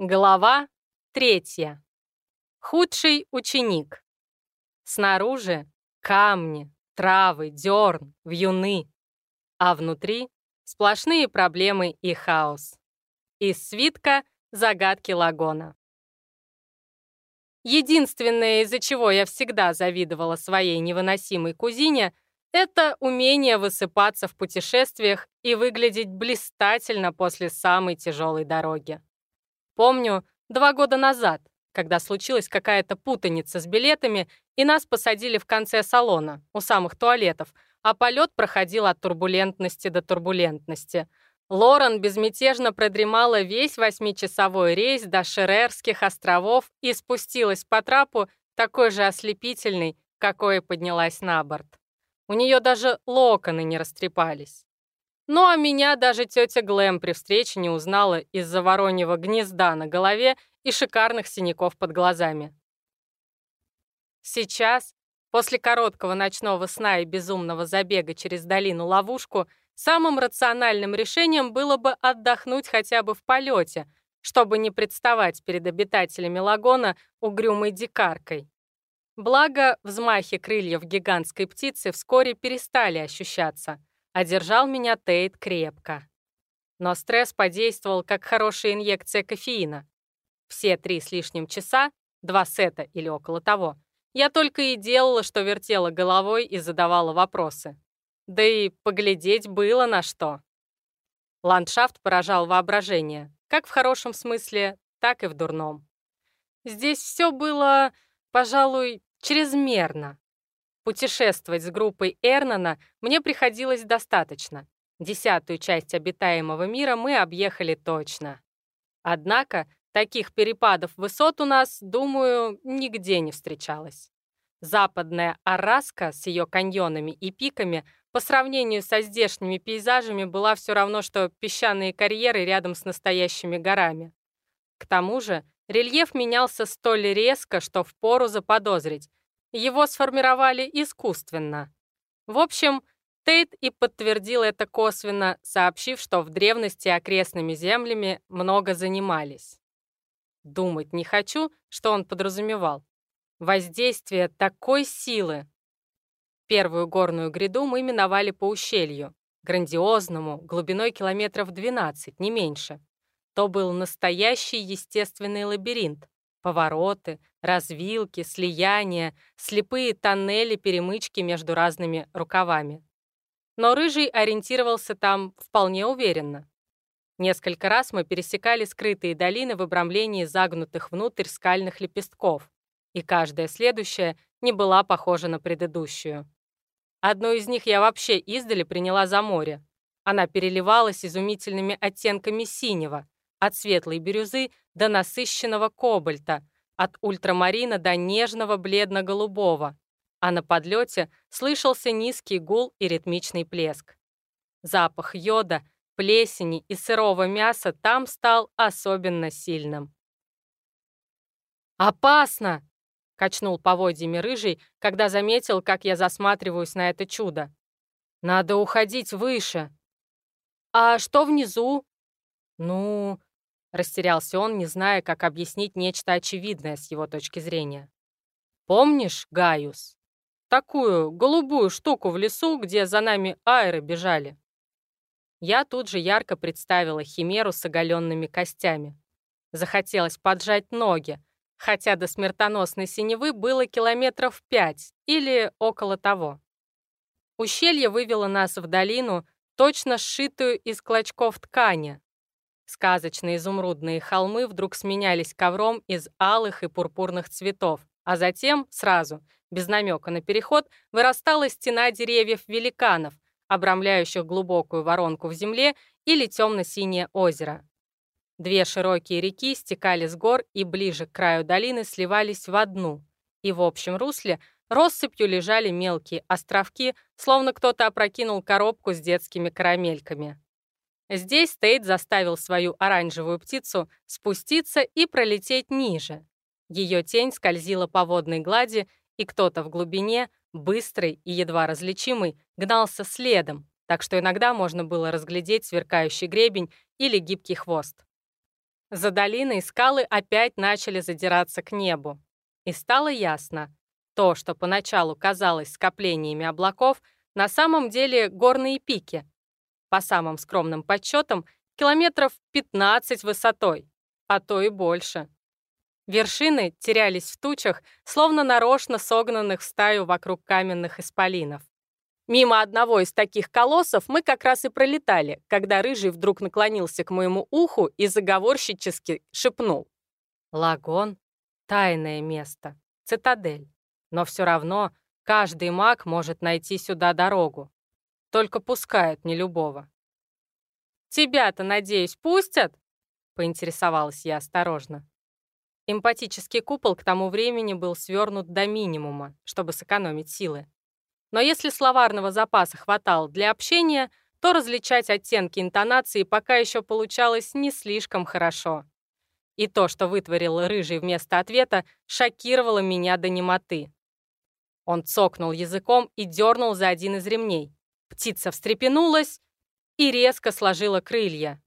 Глава третья. Худший ученик. Снаружи камни, травы, дерн, вьюны, а внутри сплошные проблемы и хаос. Из свитка «Загадки Лагона». Единственное, из-за чего я всегда завидовала своей невыносимой кузине, это умение высыпаться в путешествиях и выглядеть блистательно после самой тяжелой дороги. Помню, два года назад, когда случилась какая-то путаница с билетами, и нас посадили в конце салона, у самых туалетов, а полет проходил от турбулентности до турбулентности. Лорен безмятежно продремала весь восьмичасовой рейс до Шерерских островов и спустилась по трапу такой же ослепительной, какой и поднялась на борт. У нее даже локоны не растрепались. Ну а меня даже тетя Глэм при встрече не узнала из-за вороньего гнезда на голове и шикарных синяков под глазами. Сейчас, после короткого ночного сна и безумного забега через долину-ловушку, самым рациональным решением было бы отдохнуть хотя бы в полете, чтобы не представать перед обитателями лагона угрюмой дикаркой. Благо, взмахи крыльев гигантской птицы вскоре перестали ощущаться — Одержал меня Тейт крепко. Но стресс подействовал как хорошая инъекция кофеина. Все три с лишним часа, два сета или около того, я только и делала, что вертела головой и задавала вопросы. Да и поглядеть было на что. Ландшафт поражал воображение, как в хорошем смысле, так и в дурном. Здесь все было, пожалуй, чрезмерно. Путешествовать с группой Эрнана мне приходилось достаточно. Десятую часть обитаемого мира мы объехали точно. Однако таких перепадов высот у нас, думаю, нигде не встречалось. Западная Араска с ее каньонами и пиками по сравнению со здешними пейзажами была все равно, что песчаные карьеры рядом с настоящими горами. К тому же рельеф менялся столь резко, что впору заподозрить, его сформировали искусственно. В общем, Тейт и подтвердил это косвенно, сообщив, что в древности окрестными землями много занимались. Думать не хочу, что он подразумевал. Воздействие такой силы. Первую горную гряду мы миновали по ущелью, грандиозному, глубиной километров 12, не меньше. То был настоящий естественный лабиринт, Повороты, развилки, слияния, слепые тоннели, перемычки между разными рукавами. Но Рыжий ориентировался там вполне уверенно. Несколько раз мы пересекали скрытые долины в обрамлении загнутых внутрь скальных лепестков, и каждая следующая не была похожа на предыдущую. Одну из них я вообще издали приняла за море. Она переливалась изумительными оттенками синего, от светлой бирюзы до насыщенного кобальта, от ультрамарина до нежного бледно-голубого, а на подлете слышался низкий гул и ритмичный плеск. Запах йода, плесени и сырого мяса там стал особенно сильным. «Опасно!» — качнул поводьями рыжий, когда заметил, как я засматриваюсь на это чудо. «Надо уходить выше». «А что внизу?» «Ну, Растерялся он, не зная, как объяснить нечто очевидное с его точки зрения. «Помнишь, Гaius? Такую голубую штуку в лесу, где за нами аэры бежали?» Я тут же ярко представила химеру с оголенными костями. Захотелось поджать ноги, хотя до смертоносной синевы было километров пять или около того. Ущелье вывело нас в долину, точно сшитую из клочков ткани, Сказочные изумрудные холмы вдруг сменялись ковром из алых и пурпурных цветов, а затем, сразу, без намека на переход, вырастала стена деревьев-великанов, обрамляющих глубокую воронку в земле или темно-синее озеро. Две широкие реки стекали с гор и ближе к краю долины сливались в одну, и в общем русле россыпью лежали мелкие островки, словно кто-то опрокинул коробку с детскими карамельками. Здесь Тейт заставил свою оранжевую птицу спуститься и пролететь ниже. Ее тень скользила по водной глади, и кто-то в глубине, быстрый и едва различимый, гнался следом, так что иногда можно было разглядеть сверкающий гребень или гибкий хвост. За долиной скалы опять начали задираться к небу. И стало ясно, то, что поначалу казалось скоплениями облаков, на самом деле горные пики. По самым скромным подсчетам, километров 15 высотой, а то и больше. Вершины терялись в тучах, словно нарочно согнанных в стаю вокруг каменных исполинов. Мимо одного из таких колоссов мы как раз и пролетали, когда Рыжий вдруг наклонился к моему уху и заговорщически шепнул. «Лагон — тайное место, цитадель. Но все равно каждый маг может найти сюда дорогу. Только пускают не любого». «Тебя-то, надеюсь, пустят?» — поинтересовалась я осторожно. Эмпатический купол к тому времени был свернут до минимума, чтобы сэкономить силы. Но если словарного запаса хватало для общения, то различать оттенки интонации пока еще получалось не слишком хорошо. И то, что вытворил Рыжий вместо ответа, шокировало меня до немоты. Он цокнул языком и дернул за один из ремней. Птица встрепенулась и резко сложила крылья.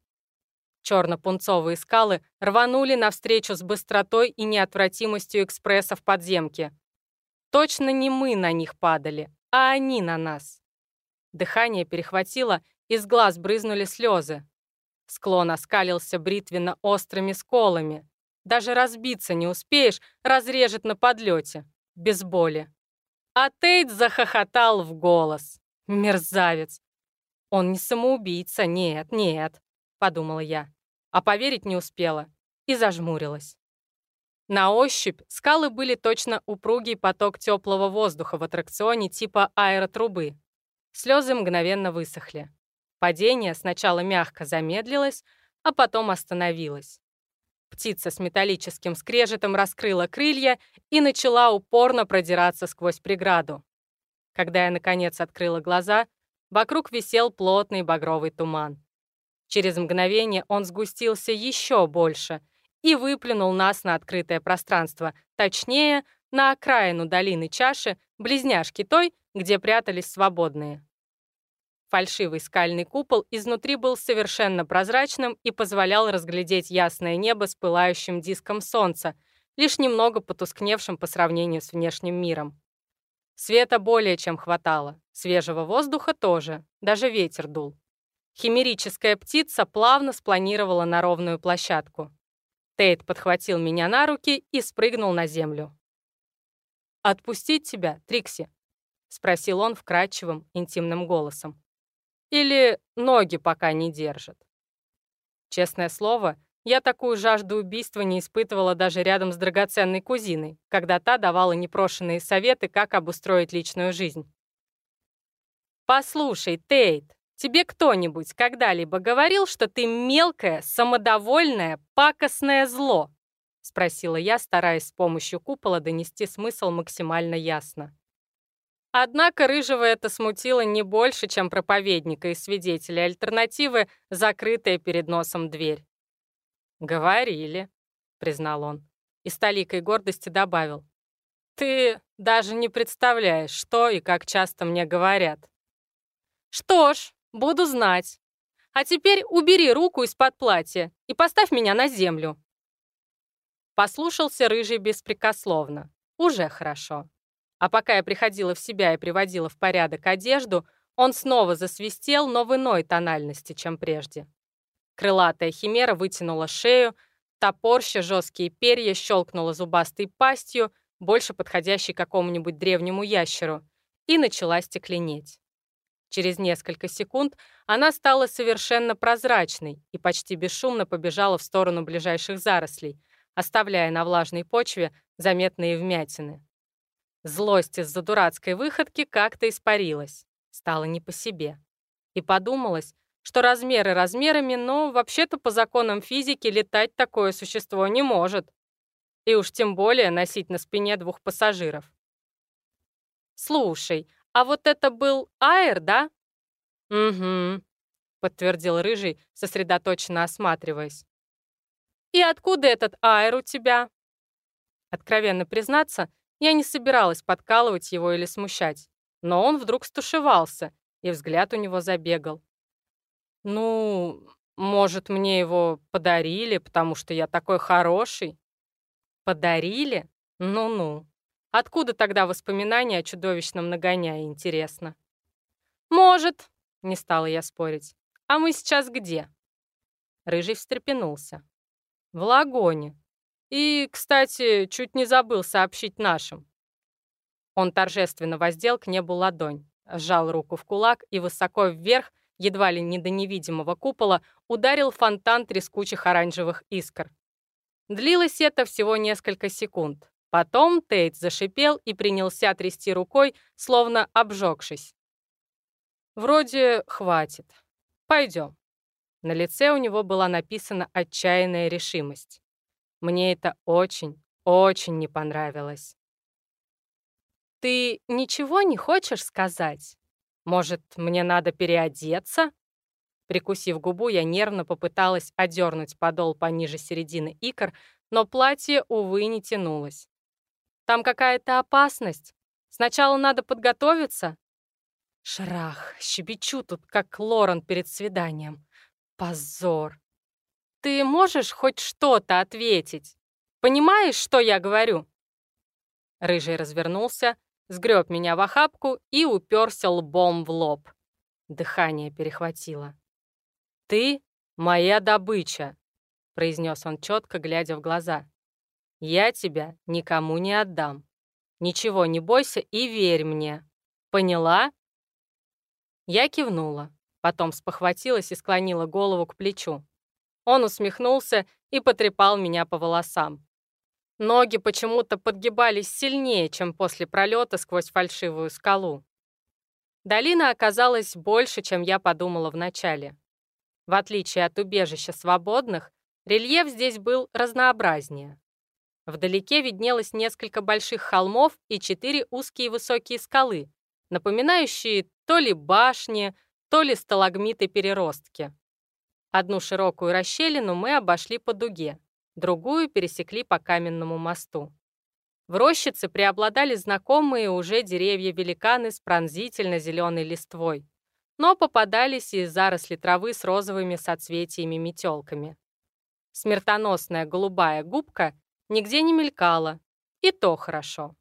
Черно-пунцовые скалы рванули навстречу с быстротой и неотвратимостью экспресса в подземке. Точно не мы на них падали, а они на нас. Дыхание перехватило, из глаз брызнули слезы. Склон оскалился бритвенно острыми сколами. Даже разбиться не успеешь, разрежет на подлете. Без боли. А Тейт захохотал в голос. Мерзавец. Он не самоубийца, нет, нет, подумала я. А поверить не успела и зажмурилась. На ощупь скалы были точно упругий поток теплого воздуха в аттракционе типа аэротрубы. Слезы мгновенно высохли. Падение сначала мягко замедлилось, а потом остановилось. Птица с металлическим скрежетом раскрыла крылья и начала упорно продираться сквозь преграду. Когда я, наконец, открыла глаза, вокруг висел плотный багровый туман. Через мгновение он сгустился еще больше — и выплюнул нас на открытое пространство, точнее, на окраину долины чаши, близняшки той, где прятались свободные. Фальшивый скальный купол изнутри был совершенно прозрачным и позволял разглядеть ясное небо с пылающим диском солнца, лишь немного потускневшим по сравнению с внешним миром. Света более чем хватало, свежего воздуха тоже, даже ветер дул. Химерическая птица плавно спланировала на ровную площадку. Тейт подхватил меня на руки и спрыгнул на землю. «Отпустить тебя, Трикси?» — спросил он вкрадчивым, интимным голосом. «Или ноги пока не держат?» Честное слово, я такую жажду убийства не испытывала даже рядом с драгоценной кузиной, когда та давала непрошенные советы, как обустроить личную жизнь. «Послушай, Тейт, Тебе кто-нибудь когда-либо говорил, что ты мелкое, самодовольное, пакостное зло?» — спросила я, стараясь с помощью купола донести смысл максимально ясно. Однако Рыжего это смутило не больше, чем проповедника и свидетеля альтернативы, закрытая перед носом дверь. «Говорили», — признал он, и с толикой гордости добавил. «Ты даже не представляешь, что и как часто мне говорят». «Что ж, Буду знать. А теперь убери руку из-под платья и поставь меня на землю. Послушался рыжий беспрекословно. Уже хорошо. А пока я приходила в себя и приводила в порядок одежду, он снова засвистел, но в иной тональности, чем прежде. Крылатая химера вытянула шею, топорща жесткие перья щелкнула зубастой пастью, больше подходящей какому-нибудь древнему ящеру, и начала стекленеть. Через несколько секунд она стала совершенно прозрачной и почти бесшумно побежала в сторону ближайших зарослей, оставляя на влажной почве заметные вмятины. Злость из-за дурацкой выходки как-то испарилась, стало не по себе. И подумалось, что размеры размерами, но вообще-то по законам физики летать такое существо не может. И уж тем более носить на спине двух пассажиров. «Слушай, а вот это был Аэр, да?» «Угу», — подтвердил Рыжий, сосредоточенно осматриваясь. «И откуда этот Аэр у тебя?» Откровенно признаться, я не собиралась подкалывать его или смущать, но он вдруг стушевался, и взгляд у него забегал. «Ну, Может, мне его подарили, потому что я такой хороший? Подарили? Ну-ну. Откуда тогда воспоминания о чудовищном нагоняе, интересно? Может, не стала я спорить. А мы сейчас где? Рыжий встрепенулся. В лагоне. И, кстати, чуть не забыл сообщить нашим. Он торжественно воздел к небу ладонь, сжал руку в кулак и высоко вверх едва ли не до невидимого купола, ударил фонтан трескучих оранжевых искр. Длилось это всего несколько секунд. Потом Тейт зашипел и принялся трясти рукой, словно обжегшись. «Вроде хватит. Пойдем». На лице у него была написана отчаянная решимость. Мне это очень, очень не понравилось. «Ты ничего не хочешь сказать?» Может, мне надо переодеться? Прикусив губу, я нервно попыталась одернуть подол пониже середины икр, но платье, увы, не тянулось. Там какая-то опасность. Сначала надо подготовиться. Шрах, щебечу тут, как Лорен перед свиданием. Позор. Ты можешь хоть что-то ответить? Понимаешь, что я говорю? Рыжий развернулся, сгреб меня в охапку и уперся лбом в лоб. Дыхание перехватило. «Ты моя добыча», — произнес он четко, глядя в глаза. «Я тебя никому не отдам. Ничего не бойся и верь мне. Поняла?» Я кивнула, потом спохватилась и склонила голову к плечу. Он усмехнулся и потрепал меня по волосам. Ноги почему-то подгибались сильнее, чем после пролета сквозь фальшивую скалу. Долина оказалась больше, чем я подумала вначале. В отличие от убежища свободных, рельеф здесь был разнообразнее. Вдалеке виднелось несколько больших холмов и четыре узкие высокие скалы, напоминающие то ли башни, то ли сталагмиты-переростки. Одну широкую расщелину мы обошли по дуге другую пересекли по каменному мосту. В рощице преобладали знакомые уже деревья-великаны с пронзительно-зеленой листвой, но попадались и заросли травы с розовыми соцветиями-метелками. Смертоносная голубая губка нигде не мелькала, и то хорошо.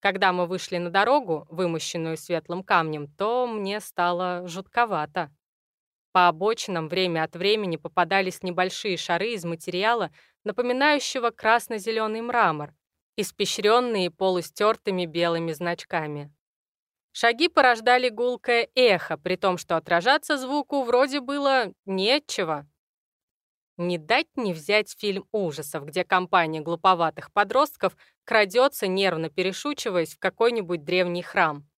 Когда мы вышли на дорогу, вымощенную светлым камнем, то мне стало жутковато. По обочинам время от времени попадались небольшие шары из материала, напоминающего красно-зеленый мрамор, испещренные полустертыми белыми значками. Шаги порождали гулкое эхо, при том, что отражаться звуку вроде было нечего. Не дать не взять фильм ужасов, где компания глуповатых подростков крадется, нервно перешучиваясь в какой-нибудь древний храм.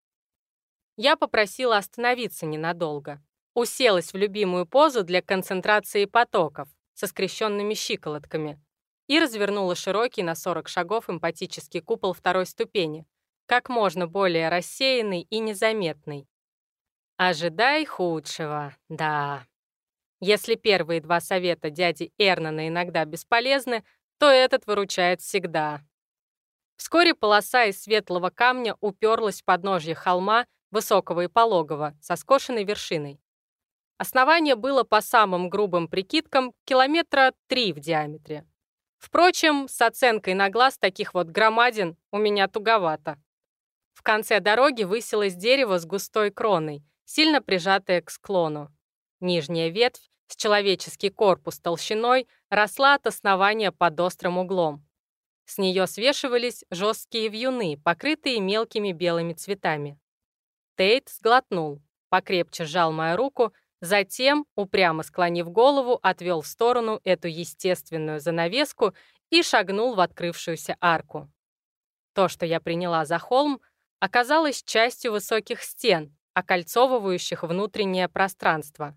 Я попросила остановиться ненадолго. Уселась в любимую позу для концентрации потоков со скрещенными щиколотками и развернула широкий на 40 шагов эмпатический купол второй ступени, как можно более рассеянный и незаметный. Ожидай худшего, да. Если первые два совета дяди Эрнана иногда бесполезны, то этот выручает всегда. Вскоре полоса из светлого камня уперлась в подножье холма, высокого и пологого, со скошенной вершиной. Основание было по самым грубым прикидкам километра три в диаметре. Впрочем, с оценкой на глаз таких вот громадин у меня туговато. В конце дороги высилось дерево с густой кроной, сильно прижатое к склону. Нижняя ветвь с человеческий корпус толщиной росла от основания под острым углом. С нее свешивались жесткие вьюны, покрытые мелкими белыми цветами. Тейт сглотнул, покрепче сжал мою руку Затем, упрямо склонив голову, отвел в сторону эту естественную занавеску и шагнул в открывшуюся арку. То, что я приняла за холм, оказалось частью высоких стен, окольцовывающих внутреннее пространство.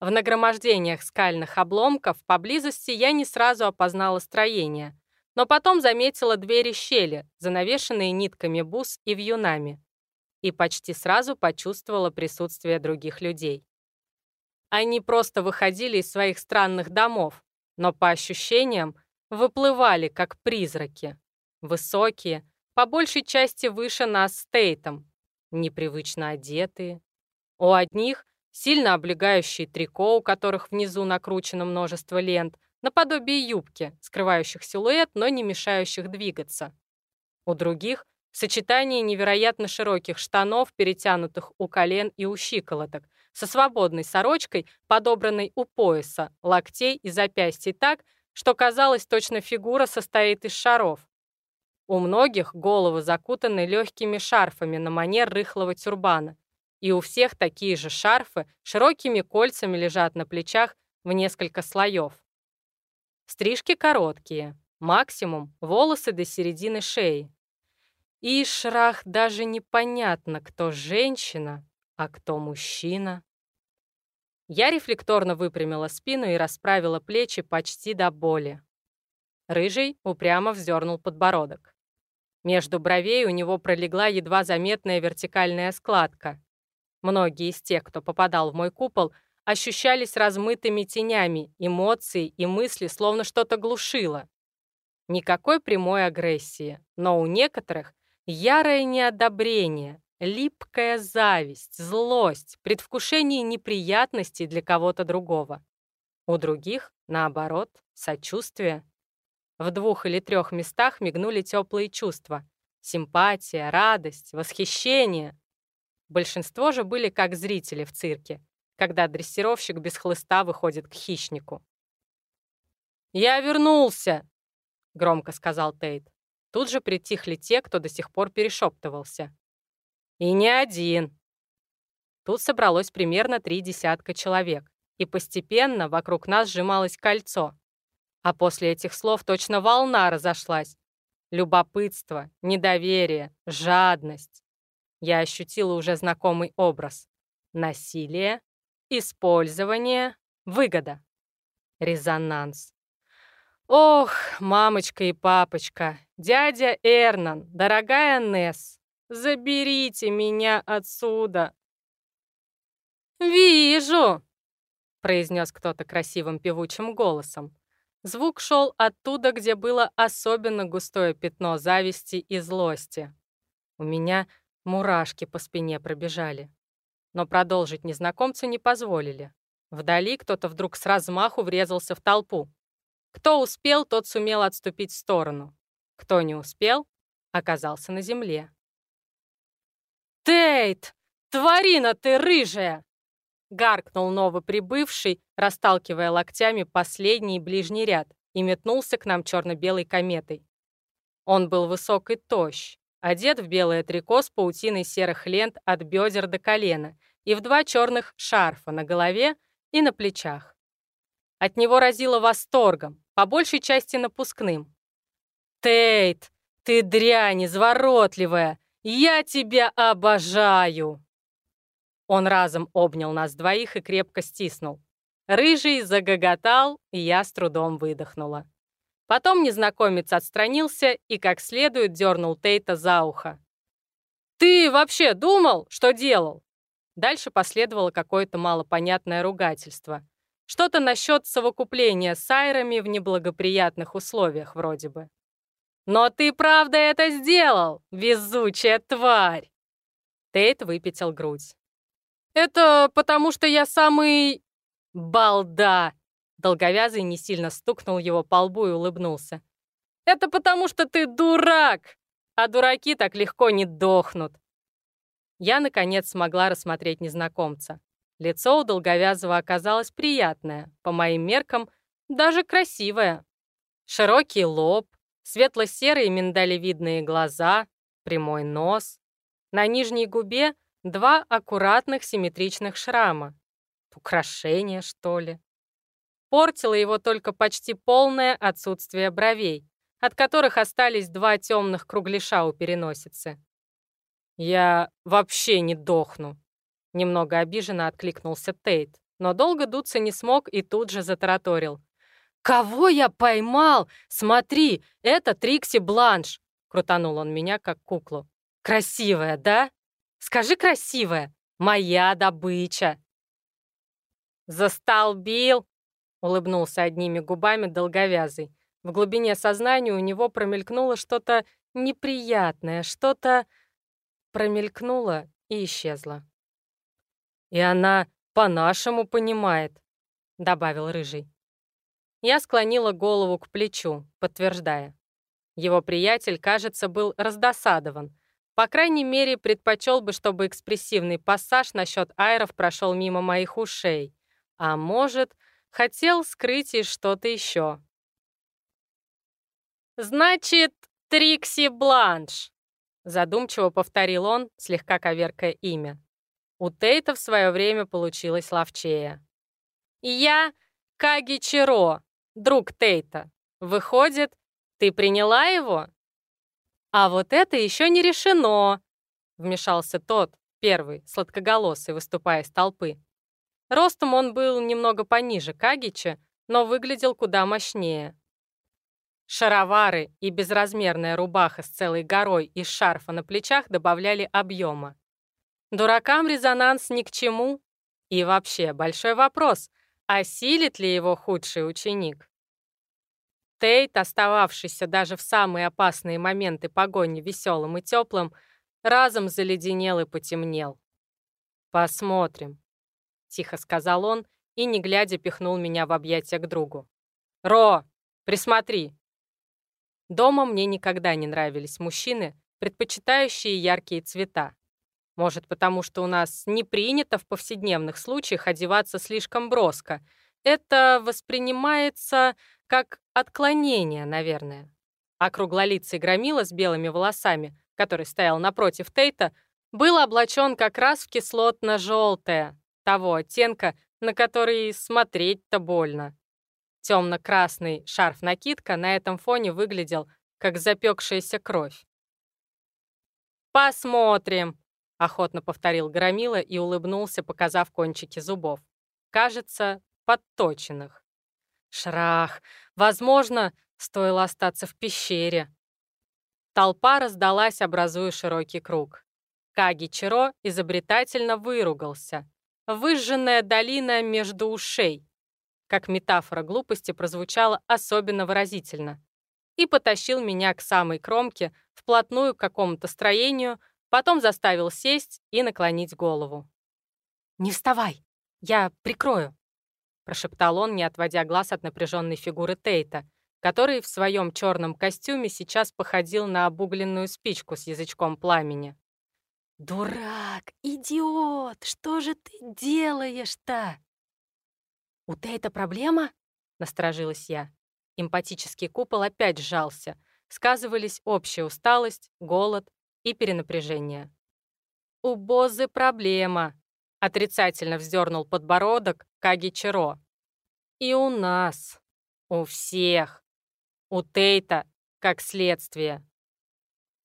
В нагромождениях скальных обломков поблизости я не сразу опознала строение, но потом заметила двери щели, занавешенные нитками бус и вьюнами, и почти сразу почувствовала присутствие других людей. Они просто выходили из своих странных домов, но по ощущениям выплывали как призраки. Высокие, по большей части выше нас с Тейтом, непривычно одетые. У одних сильно облегающие трико, у которых внизу накручено множество лент, наподобие юбки, скрывающих силуэт, но не мешающих двигаться. У других — сочетание невероятно широких штанов, перетянутых у колен и у щиколоток, со свободной сорочкой, подобранной у пояса, локтей и запястий так, что казалось, точно фигура состоит из шаров. У многих головы закутаны легкими шарфами на манер рыхлого тюрбана, и у всех такие же шарфы широкими кольцами лежат на плечах в несколько слоев. Стрижки короткие, максимум волосы до середины шеи. И шрах даже непонятно, кто женщина, а кто мужчина? Я рефлекторно выпрямила спину и расправила плечи почти до боли. Рыжий упрямо вздернул подбородок. Между бровей у него пролегла едва заметная вертикальная складка. Многие из тех, кто попадал в мой купол, ощущались размытыми тенями, эмоции и мысли словно что-то глушило. Никакой прямой агрессии, но у некоторых ярое неодобрение, Липкая зависть, злость, предвкушение неприятностей для кого-то другого. У других, наоборот, сочувствие. В двух или трех местах мигнули теплые чувства. Симпатия, радость, восхищение. Большинство же были как зрители в цирке, когда дрессировщик без хлыста выходит к хищнику. «Я вернулся!» — громко сказал Тейт. Тут же притихли те, кто до сих пор перешептывался. И не один. Тут собралось примерно три десятка человек, и постепенно вокруг нас сжималось кольцо. А после этих слов точно волна разошлась. Любопытство, недоверие, жадность. Я ощутила уже знакомый образ. Насилие, использование, выгода. Резонанс. Ох, мамочка и папочка, дядя Эрнан, дорогая Несс, Заберите меня отсюда!» «Вижу!» — произнес кто-то красивым певучим голосом. Звук шел оттуда, где было особенно густое пятно зависти и злости. У меня мурашки по спине пробежали. Но продолжить незнакомцу не позволили. Вдали кто-то вдруг с размаху врезался в толпу. Кто успел, тот сумел отступить в сторону. Кто не успел, оказался на земле. «Тейт! Тварина ты рыжая!» Гаркнул новоприбывший, расталкивая локтями последний ближний ряд, и метнулся к нам черно-белой кометой. Он был высок и тощ, одет в белое трико с паутиной серых лент от бедер до колена и в два черных шарфа на голове и на плечах. От него разило восторгом, по большей части напускным. «Тейт, ты дрянь изворотливая! «Я тебя обожаю!» Он разом обнял нас двоих и крепко стиснул. Рыжий загоготал, и я с трудом выдохнула. Потом незнакомец отстранился и как следует дернул Тейта за ухо. «Ты вообще думал, что делал?» Дальше последовало какое-то малопонятное ругательство. Что-то насчет совокупления с айрами в неблагоприятных условиях вроде бы. «Но ты правда это сделал, везучая тварь!» Тейт выпятил грудь. «Это потому, что я самый... балда!» Долговязый не сильно стукнул его по лбу и улыбнулся. «Это потому, что ты дурак, а дураки так легко не дохнут!» Я, наконец, смогла рассмотреть незнакомца. Лицо у Долговязого оказалось приятное, по моим меркам, даже красивое. Широкий лоб, Светло-серые миндалевидные глаза, прямой нос. На нижней губе два аккуратных симметричных шрама. Украшение, что ли? Портило его только почти полное отсутствие бровей, от которых остались два темных кругляша у переносицы. «Я вообще не дохну», — немного обиженно откликнулся Тейт, но долго дуться не смог и тут же затараторил. «Кого я поймал? Смотри, это Трикси Бланш!» Крутанул он меня, как куклу. «Красивая, да? Скажи красивая! Моя добыча!» «Застолбил!» — улыбнулся одними губами долговязый. В глубине сознания у него промелькнуло что-то неприятное, что-то промелькнуло и исчезло. «И она по-нашему понимает», — добавил Рыжий. Я склонила голову к плечу, подтверждая. Его приятель, кажется, был раздосадован. По крайней мере, предпочел бы, чтобы экспрессивный пассаж насчет айров прошел мимо моих ушей. А может, хотел скрыть и что-то еще. «Значит, Трикси Бланш», — задумчиво повторил он, слегка коверкая имя. У Тейта в свое время получилось ловчее. «Я Каги Чиро, друг Тейта. Выходит, ты приняла его?» «А вот это еще не решено», — вмешался тот, первый, сладкоголосый, выступая из толпы. Ростом он был немного пониже Кагича, но выглядел куда мощнее. Шаровары и безразмерная рубаха с целой горой из шарфа на плечах добавляли объема. Дуракам резонанс ни к чему. И вообще, большой вопрос, осилит ли его худший ученик? Тейт, остававшийся даже в самые опасные моменты погони веселым и теплым, разом заледенел и потемнел. «Посмотрим», — тихо сказал он и, не глядя, пихнул меня в объятия к другу. «Ро, присмотри!» Дома мне никогда не нравились мужчины, предпочитающие яркие цвета. Может, потому что у нас не принято в повседневных случаях одеваться слишком броско. Это воспринимается как отклонение, наверное. А круглолицый громила с белыми волосами, который стоял напротив Тейта, был облачен как раз в кислотно-желтое, того оттенка, на который смотреть-то больно. Темно-красный шарф-накидка на этом фоне выглядел, как запекшаяся кровь. «Посмотрим», охотно повторил Громила и улыбнулся, показав кончики зубов. Кажется, подточенных. Шрах! Возможно, стоило остаться в пещере. Толпа раздалась, образуя широкий круг. Каги Чиро изобретательно выругался. Выжженная долина между ушей. Как метафора глупости прозвучала особенно выразительно. И потащил меня к самой кромке, вплотную к какому-то строению, Потом заставил сесть и наклонить голову. «Не вставай, я прикрою», — прошептал он, не отводя глаз от напряженной фигуры Тейта, который в своем черном костюме сейчас походил на обугленную спичку с язычком пламени. «Дурак! Идиот! Что же ты делаешь-то?» «У Тейта проблема?» — насторожилась я. Эмпатический купол опять сжался. Сказывались общая усталость, голод и перенапряжение. «У Бозы проблема», — отрицательно вздернул подбородок Каги Чиро. «И у нас. У всех. У Тейта, как следствие».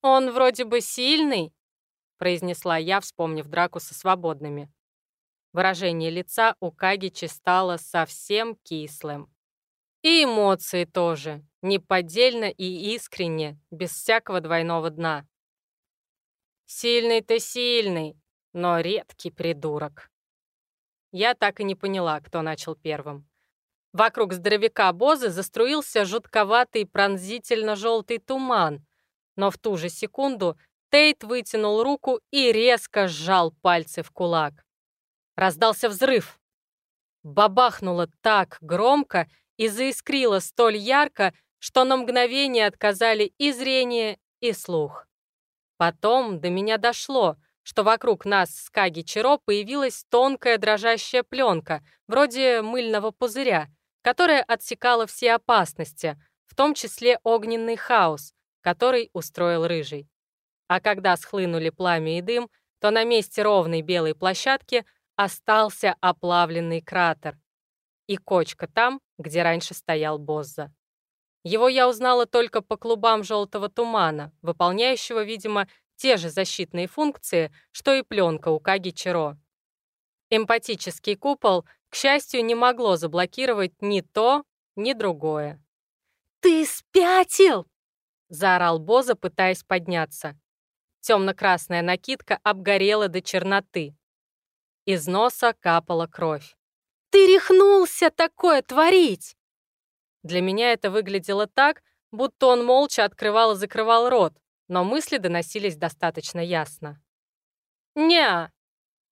«Он вроде бы сильный», — произнесла я, вспомнив драку со свободными. Выражение лица у Кагичи стало совсем кислым. И эмоции тоже, неподдельно и искренне, без всякого двойного дна. Сильный-то сильный, но редкий придурок. Я так и не поняла, кто начал первым. Вокруг здоровяка Бозы заструился жутковатый пронзительно-желтый туман, но в ту же секунду Тейт вытянул руку и резко сжал пальцы в кулак. Раздался взрыв. Бабахнуло так громко и заискрило столь ярко, что на мгновение отказали и зрение, и слух. Потом до меня дошло, что вокруг нас с Каги Чиро появилась тонкая дрожащая пленка, вроде мыльного пузыря, которая отсекала все опасности, в том числе огненный хаос, который устроил Рыжий. А когда схлынули пламя и дым, то на месте ровной белой площадки остался оплавленный кратер и кочка там, где раньше стоял Бозза. Его я узнала только по клубам желтого тумана, выполняющего, видимо, те же защитные функции, что и пленка у Каги Чиро. Эмпатический купол, к счастью, не могло заблокировать ни то, ни другое. «Ты спятил!» — заорал Боза, пытаясь подняться. Темно-красная накидка обгорела до черноты. Из носа капала кровь. «Ты рехнулся такое творить!» Для меня это выглядело так, будто он молча открывал и закрывал рот, но мысли доносились достаточно ясно. «Не-а»,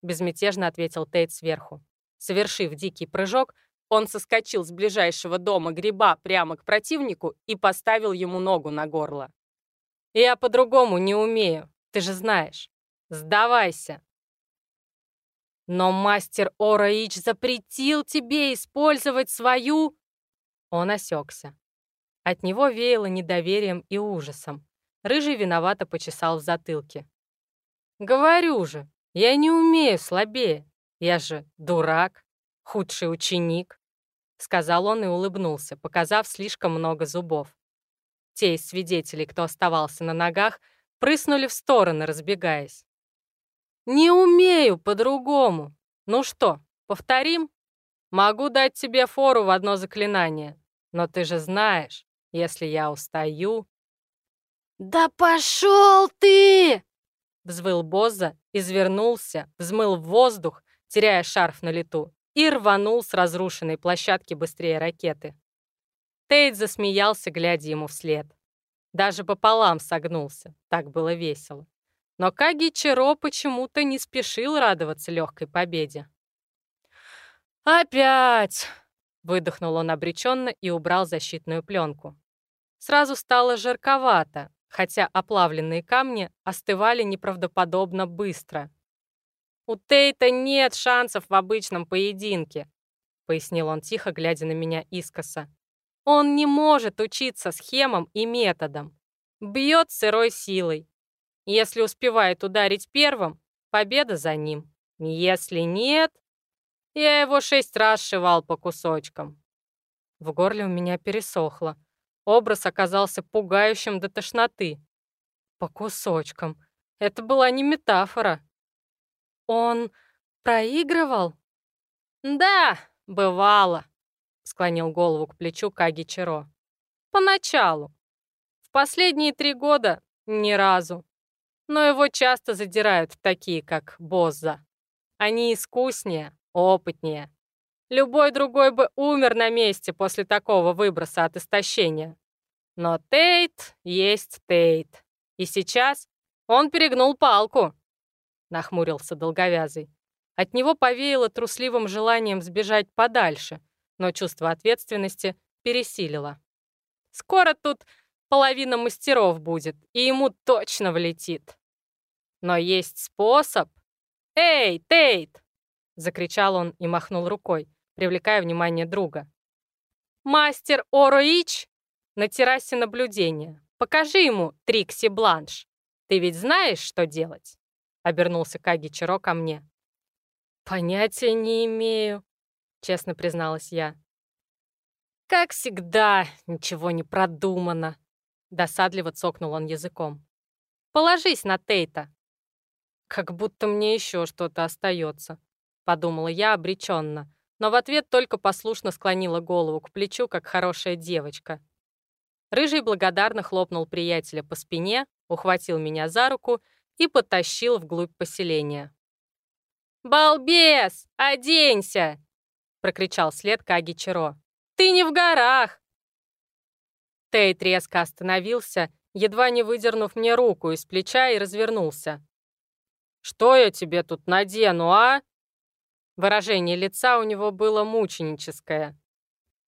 безмятежно ответил Тейт сверху. Совершив дикий прыжок, он соскочил с ближайшего дома гриба прямо к противнику и поставил ему ногу на горло. «Я по-другому не умею, ты же знаешь. Сдавайся!» «Но мастер Ораич запретил тебе использовать свою...» Он осекся. От него веяло недоверием и ужасом. Рыжий виновато почесал в затылке. «Говорю же, я не умею слабее. Я же дурак, худший ученик», — сказал он и улыбнулся, показав слишком много зубов. Те из свидетелей, кто оставался на ногах, прыснули в стороны, разбегаясь. «Не умею по-другому. Ну что, повторим? Могу дать тебе фору в одно заклинание, но ты же знаешь, если я устаю...» «Да пошел ты!» Взвыл Боза, извернулся, взмыл в воздух, теряя шарф на лету, и рванул с разрушенной площадки быстрее ракеты. Тейт засмеялся, глядя ему вслед. Даже пополам согнулся, так было весело. Но Каги Чиро почему-то не спешил радоваться легкой победе. «Опять!» — выдохнул он обреченно и убрал защитную пленку. Сразу стало жарковато, хотя оплавленные камни остывали неправдоподобно быстро. «У Тейта нет шансов в обычном поединке», — пояснил он тихо, глядя на меня искоса. «Он не может учиться схемам и методам. Бьет сырой силой. Если успевает ударить первым, победа за ним. Если нет, я его шесть раз шивал по кусочкам». В горле у меня пересохло. Образ оказался пугающим до тошноты. По кусочкам. Это была не метафора. Он проигрывал? Да, бывало, склонил голову к плечу Каги Чиро. Поначалу. В последние три года ни разу. Но его часто задирают такие, как Бозза. Они искуснее, опытнее. Любой другой бы умер на месте после такого выброса от истощения. Но Тейт есть Тейт. И сейчас он перегнул палку. Нахмурился долговязый. От него повеяло трусливым желанием сбежать подальше, но чувство ответственности пересилило. Скоро тут половина мастеров будет, и ему точно влетит. Но есть способ. «Эй, Тейт!» — закричал он и махнул рукой привлекая внимание друга. «Мастер Ороич на террасе наблюдения. Покажи ему Трикси Бланш. Ты ведь знаешь, что делать?» Обернулся Каги Чиро ко мне. «Понятия не имею», — честно призналась я. «Как всегда, ничего не продумано», — досадливо цокнул он языком. «Положись на Тейта». «Как будто мне еще что-то остается», — подумала я обреченно, но в ответ только послушно склонила голову к плечу, как хорошая девочка. Рыжий благодарно хлопнул приятеля по спине, ухватил меня за руку и потащил вглубь поселения. «Балбес, оденься!» — прокричал след Каги Чиро. «Ты не в горах!» Тейт резко остановился, едва не выдернув мне руку из плеча и развернулся. «Что я тебе тут надену, а?» Выражение лица у него было мученическое.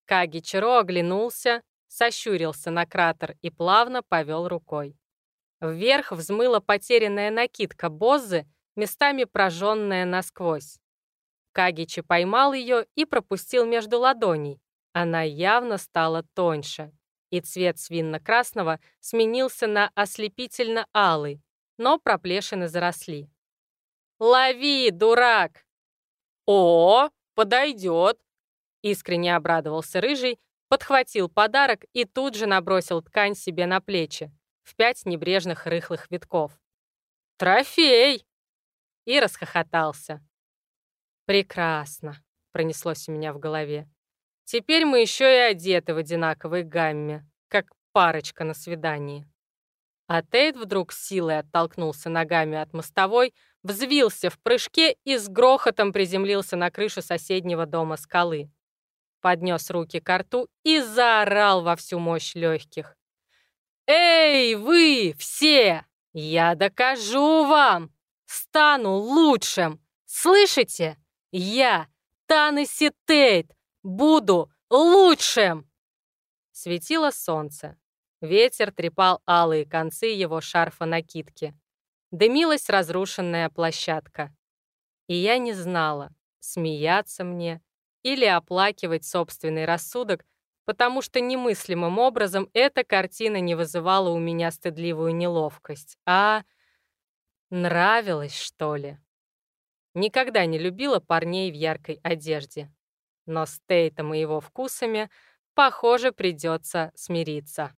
Каги Чиро оглянулся, сощурился на кратер и плавно повел рукой. Вверх взмыла потерянная накидка Боззы, местами прожженная насквозь. Кагичи поймал ее и пропустил между ладоней. Она явно стала тоньше, и цвет свинно-красного сменился на ослепительно-алый, но проплешины заросли. «Лови, дурак!» «О, подойдет!» Искренне обрадовался Рыжий, подхватил подарок и тут же набросил ткань себе на плечи в пять небрежных рыхлых витков. «Трофей!» И расхохотался. «Прекрасно!» — пронеслось у меня в голове. «Теперь мы еще и одеты в одинаковой гамме, как парочка на свидании». А Тейт вдруг силой оттолкнулся ногами от мостовой, взвился в прыжке и с грохотом приземлился на крышу соседнего дома скалы. Поднес руки к рту и заорал во всю мощь легких. «Эй, вы все! Я докажу вам! Стану лучшим! Слышите? Я Танеси Тейт! Буду лучшим!» Светило солнце. Ветер трепал алые концы его шарфа-накидки. Дымилась разрушенная площадка. И я не знала, смеяться мне или оплакивать собственный рассудок, потому что немыслимым образом эта картина не вызывала у меня стыдливую неловкость, а нравилась, что ли. Никогда не любила парней в яркой одежде. Но с Тейтом и его вкусами, похоже, придется смириться.